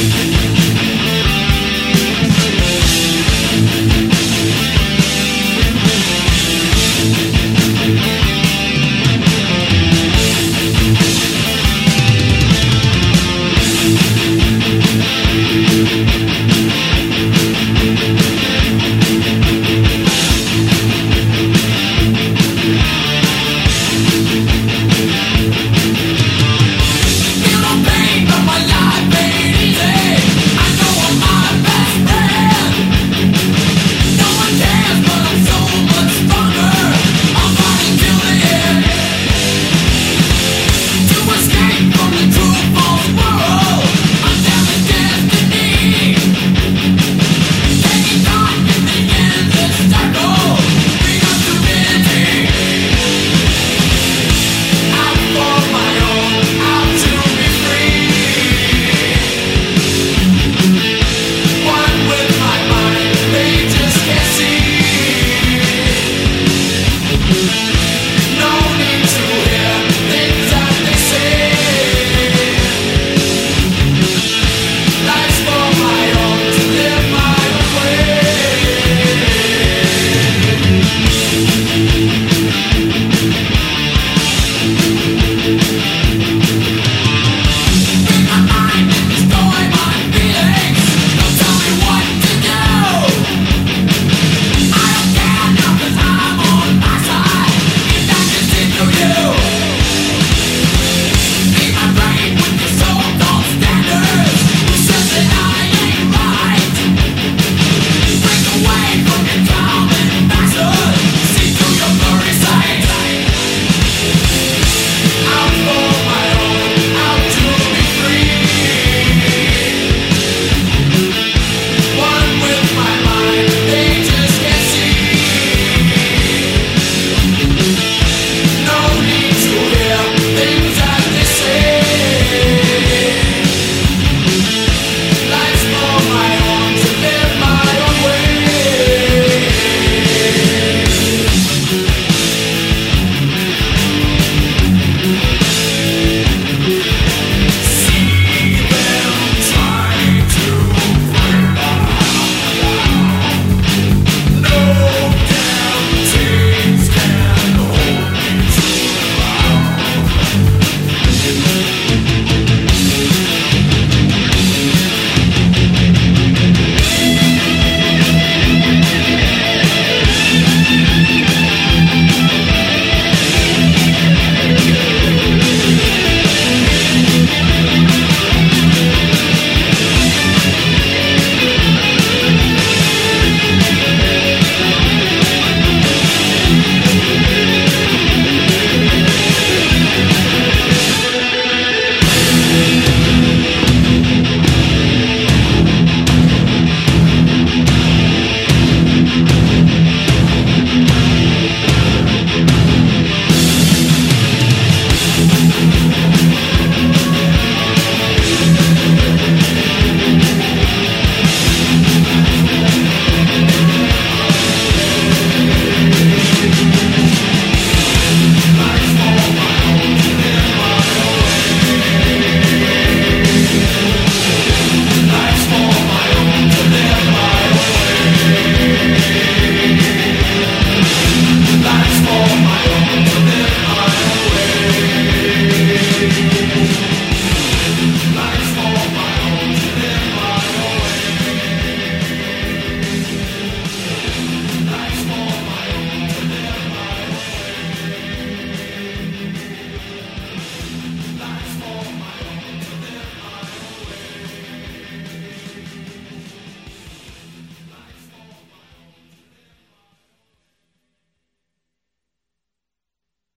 Thank you. you